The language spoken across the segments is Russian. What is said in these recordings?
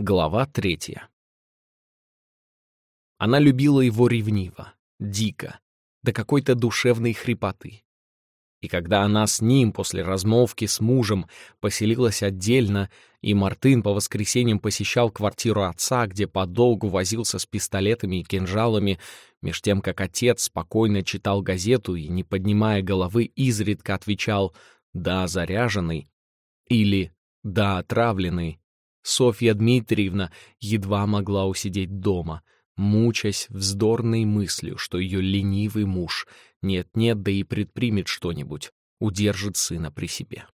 Глава третья. Она любила его ревниво, дико, до какой-то душевной хрипоты. И когда она с ним после размолвки с мужем поселилась отдельно, и Мартын по воскресеньям посещал квартиру отца, где подолгу возился с пистолетами и кинжалами, меж тем, как отец спокойно читал газету и, не поднимая головы, изредка отвечал «да, заряженный» или «да, отравленный», Софья Дмитриевна едва могла усидеть дома, мучаясь вздорной мыслью, что ее ленивый муж нет-нет, да и предпримет что-нибудь, удержит сына при себе.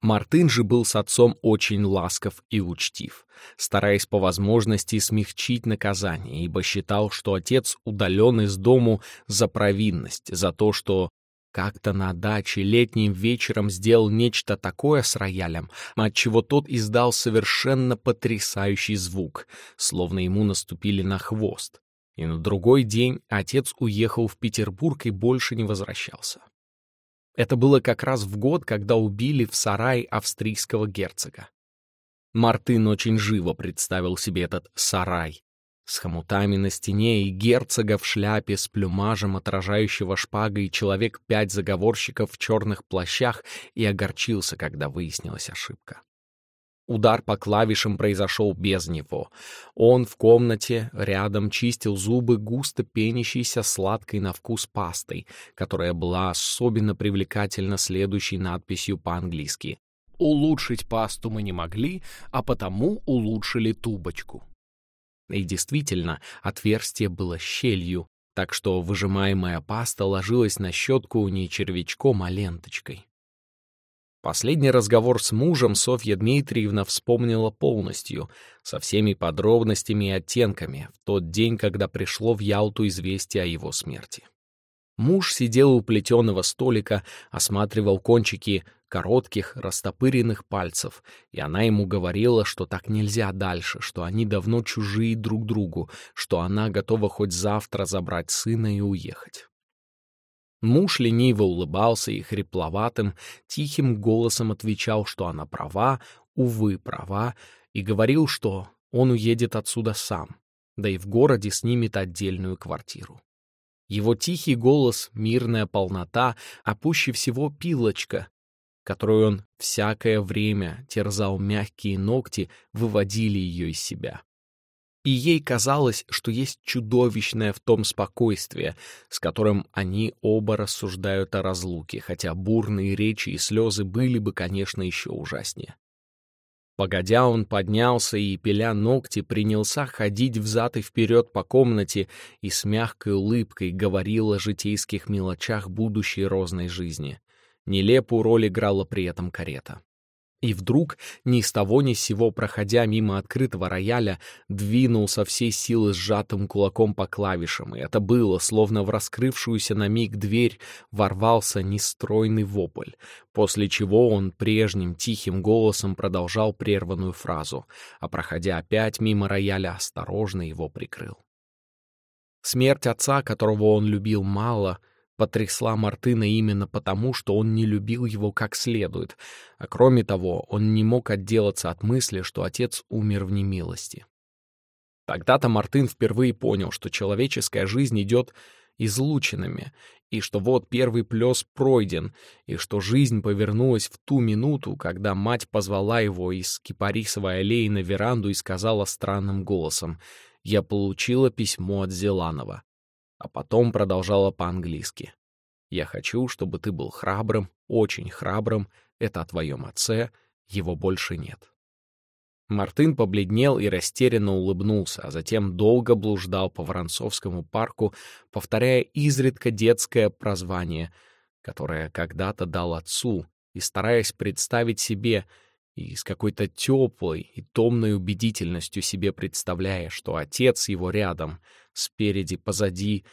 Мартын же был с отцом очень ласков и учтив, стараясь по возможности смягчить наказание, ибо считал, что отец удален из дому за провинность, за то, что как-то на даче летним вечером сделал нечто такое с роялем, отчего тот издал совершенно потрясающий звук, словно ему наступили на хвост. И на другой день отец уехал в Петербург и больше не возвращался. Это было как раз в год, когда убили в сарае австрийского герцога. Мартын очень живо представил себе этот сарай, с хомутами на стене и герцога в шляпе с плюмажем, отражающего шпагой, человек пять заговорщиков в черных плащах, и огорчился, когда выяснилась ошибка. Удар по клавишам произошел без него. Он в комнате рядом чистил зубы густо пенящейся сладкой на вкус пастой, которая была особенно привлекательна следующей надписью по-английски. «Улучшить пасту мы не могли, а потому улучшили тубочку». И действительно, отверстие было щелью, так что выжимаемая паста ложилась на щетку не червячком, а ленточкой. Последний разговор с мужем Софья Дмитриевна вспомнила полностью, со всеми подробностями и оттенками, в тот день, когда пришло в Ялту известие о его смерти. Муж сидел у плетеного столика, осматривал кончики коротких, растопыренных пальцев, и она ему говорила, что так нельзя дальше, что они давно чужие друг другу, что она готова хоть завтра забрать сына и уехать. Муж лениво улыбался и хрипловатым, тихим голосом отвечал, что она права, увы, права, и говорил, что он уедет отсюда сам, да и в городе снимет отдельную квартиру. Его тихий голос, мирная полнота, а пуще всего пилочка, которую он всякое время терзал мягкие ногти, выводили ее из себя. И ей казалось, что есть чудовищное в том спокойствие, с которым они оба рассуждают о разлуке, хотя бурные речи и слезы были бы, конечно, еще ужаснее. Погодя, он поднялся и, пиля ногти, принялся ходить взад и вперед по комнате и с мягкой улыбкой говорил о житейских мелочах будущей розной жизни. Нелепую роль играла при этом карета. И вдруг, ни с того ни с сего, проходя мимо открытого рояля, двинул со всей силы сжатым кулаком по клавишам, и это было, словно в раскрывшуюся на миг дверь ворвался нестройный вопль, после чего он прежним тихим голосом продолжал прерванную фразу, а проходя опять мимо рояля, осторожно его прикрыл. Смерть отца, которого он любил мало, потрясла Мартына именно потому, что он не любил его как следует, а кроме того, он не мог отделаться от мысли, что отец умер в немилости. Тогда-то Мартын впервые понял, что человеческая жизнь идет излучинами, и что вот первый плес пройден, и что жизнь повернулась в ту минуту, когда мать позвала его из кипарисовой аллеи на веранду и сказала странным голосом «Я получила письмо от Зеланова» а потом продолжала по-английски. «Я хочу, чтобы ты был храбрым, очень храбрым, это о твоем отце, его больше нет». Мартын побледнел и растерянно улыбнулся, а затем долго блуждал по Воронцовскому парку, повторяя изредка детское прозвание, которое когда-то дал отцу, и стараясь представить себе, и с какой-то теплой и томной убедительностью себе представляя, что отец его рядом, спереди, позади,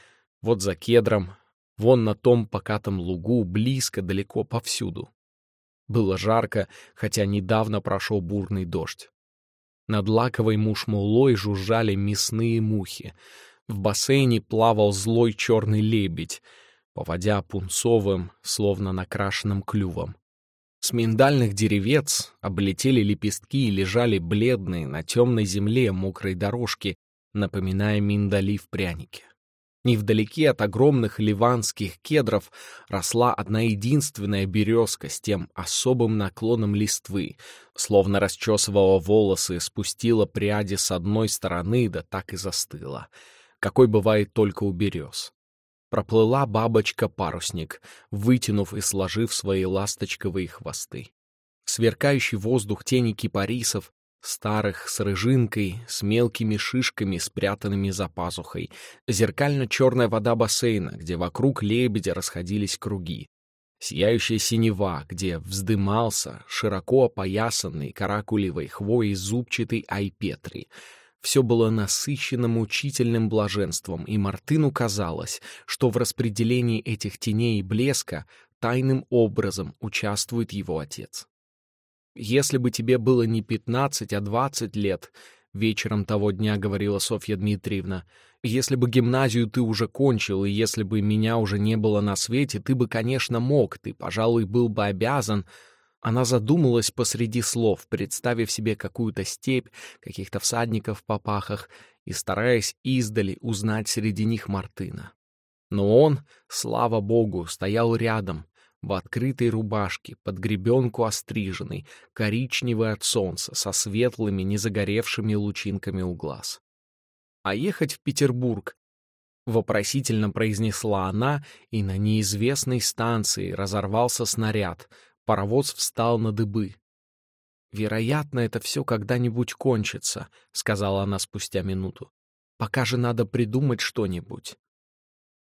вот за кедром, вон на том покатом лугу, близко, далеко, повсюду. Было жарко, хотя недавно прошел бурный дождь. Над лаковой мушмулой жужжали мясные мухи. В бассейне плавал злой черный лебедь, поводя пунцовым, словно накрашенным клювом. С миндальных деревец облетели лепестки и лежали бледные на темной земле мокрой дорожки, напоминая миндали в прянике. Невдалеке от огромных ливанских кедров росла одна единственная березка с тем особым наклоном листвы, словно расчесывала волосы, спустила пряди с одной стороны, да так и застыла, какой бывает только у берез. Проплыла бабочка-парусник, вытянув и сложив свои ласточковые хвосты. Сверкающий воздух тени кипарисов старых с рыжинкой, с мелкими шишками, спрятанными за пазухой, зеркально-черная вода бассейна, где вокруг лебедя расходились круги, сияющая синева, где вздымался широко опоясанный каракулевой хвоей зубчатый айпетри. Все было насыщено мучительным блаженством, и Мартыну казалось, что в распределении этих теней и блеска тайным образом участвует его отец. Если бы тебе было не пятнадцать, а двадцать лет, вечером того дня говорила Софья Дмитриевна, если бы гимназию ты уже кончил, и если бы меня уже не было на свете, ты бы, конечно, мог, ты, пожалуй, был бы обязан. Она задумалась посреди слов, представив себе какую-то степь, каких-то всадников в попахах, и стараясь издали узнать среди них Мартына. Но он, слава богу, стоял рядом, в открытой рубашке, под гребенку остриженной, коричневый от солнца, со светлыми, незагоревшими лучинками у глаз. «А ехать в Петербург?» — вопросительно произнесла она, и на неизвестной станции разорвался снаряд, паровоз встал на дыбы. «Вероятно, это все когда-нибудь кончится», — сказала она спустя минуту. «Пока же надо придумать что-нибудь.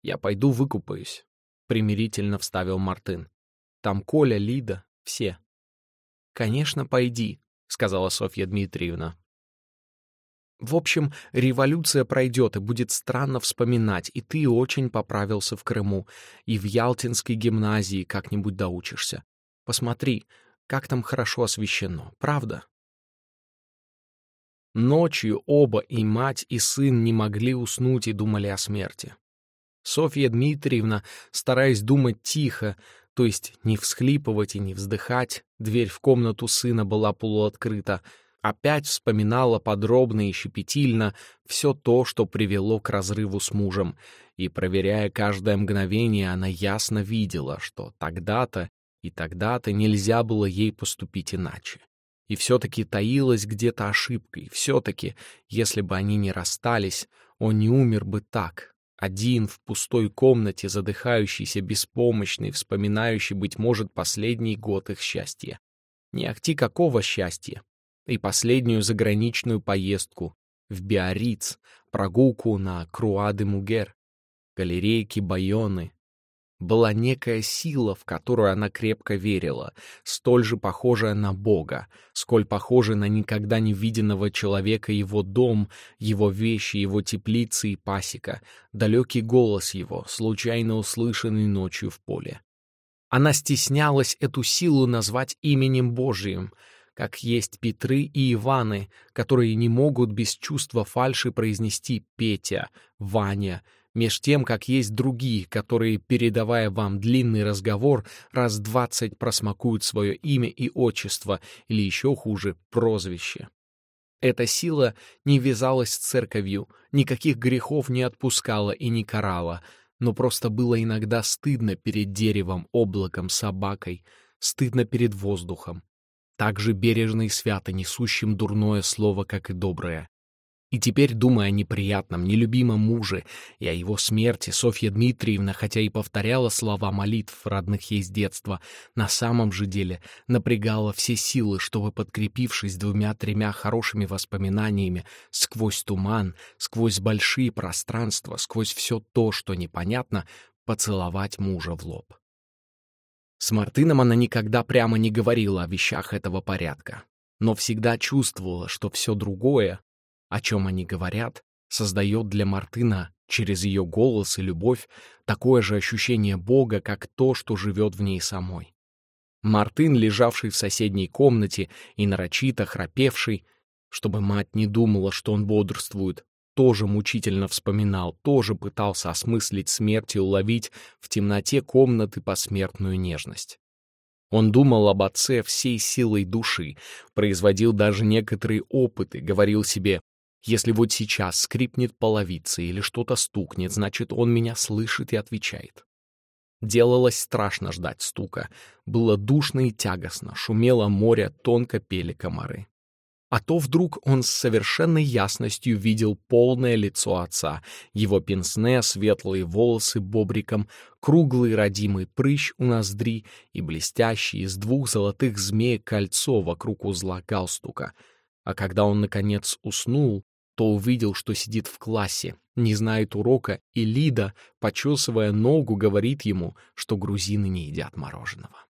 Я пойду выкупаюсь примирительно вставил Мартын. Там Коля, Лида, все. Конечно, пойди, сказала Софья Дмитриевна. В общем, революция пройдет, и будет странно вспоминать, и ты очень поправился в Крыму, и в Ялтинской гимназии как-нибудь доучишься. Посмотри, как там хорошо освещено, правда? Ночью оба, и мать, и сын, не могли уснуть и думали о смерти. Софья Дмитриевна, стараясь думать тихо, то есть не всхлипывать и не вздыхать, дверь в комнату сына была полуоткрыта, опять вспоминала подробно и щепетильно все то, что привело к разрыву с мужем, и, проверяя каждое мгновение, она ясно видела, что тогда-то и тогда-то нельзя было ей поступить иначе. И все-таки таилась где-то ошибка, и все-таки, если бы они не расстались, он не умер бы так, один в пустой комнате, задыхающийся, беспомощный, вспоминающий, быть может, последний год их счастья. Не ахти какого счастья. И последнюю заграничную поездку в Биарриц, прогулку на Круа-де-Мугер, галерейки Байоны, была некая сила, в которую она крепко верила, столь же похожая на Бога, сколь похожа на никогда не виденного человека его дом, его вещи, его теплицы и пасека, далекий голос его, случайно услышанный ночью в поле. Она стеснялась эту силу назвать именем Божиим, как есть Петры и Иваны, которые не могут без чувства фальши произнести Петя, Ваня — меж тем, как есть другие, которые, передавая вам длинный разговор, раз двадцать просмакуют свое имя и отчество, или еще хуже, прозвище. Эта сила не вязалась с церковью, никаких грехов не отпускала и не карала, но просто было иногда стыдно перед деревом, облаком, собакой, стыдно перед воздухом, так же бережно и свято несущим дурное слово, как и доброе. И теперь, думая о неприятном, нелюбимом муже и о его смерти, Софья Дмитриевна, хотя и повторяла слова молитв, родных ей с детства, на самом же деле напрягала все силы, чтобы, подкрепившись двумя-тремя хорошими воспоминаниями, сквозь туман, сквозь большие пространства, сквозь все то, что непонятно, поцеловать мужа в лоб. С Мартыном она никогда прямо не говорила о вещах этого порядка, но всегда чувствовала, что все другое, о чем они говорят, создает для Мартына через ее голос и любовь такое же ощущение Бога, как то, что живет в ней самой. Мартын, лежавший в соседней комнате и нарочито храпевший, чтобы мать не думала, что он бодрствует, тоже мучительно вспоминал, тоже пытался осмыслить смерть и уловить в темноте комнаты посмертную нежность. Он думал об отце всей силой души, производил даже некоторые опыты, говорил себе, если вот сейчас скрипнет половица или что-то стукнет, значит, он меня слышит и отвечает. Делалось страшно ждать стука. Было душно и тягостно, шумело море, тонко пели комары. А то вдруг он с совершенной ясностью видел полное лицо отца, его пенсне, светлые волосы бобриком, круглый родимый прыщ у ноздри и блестящий из двух золотых змей кольцо вокруг узла галстука. А когда он, наконец, уснул, то увидел, что сидит в классе, не знает урока, и Лида, почесывая ногу, говорит ему, что грузины не едят мороженого.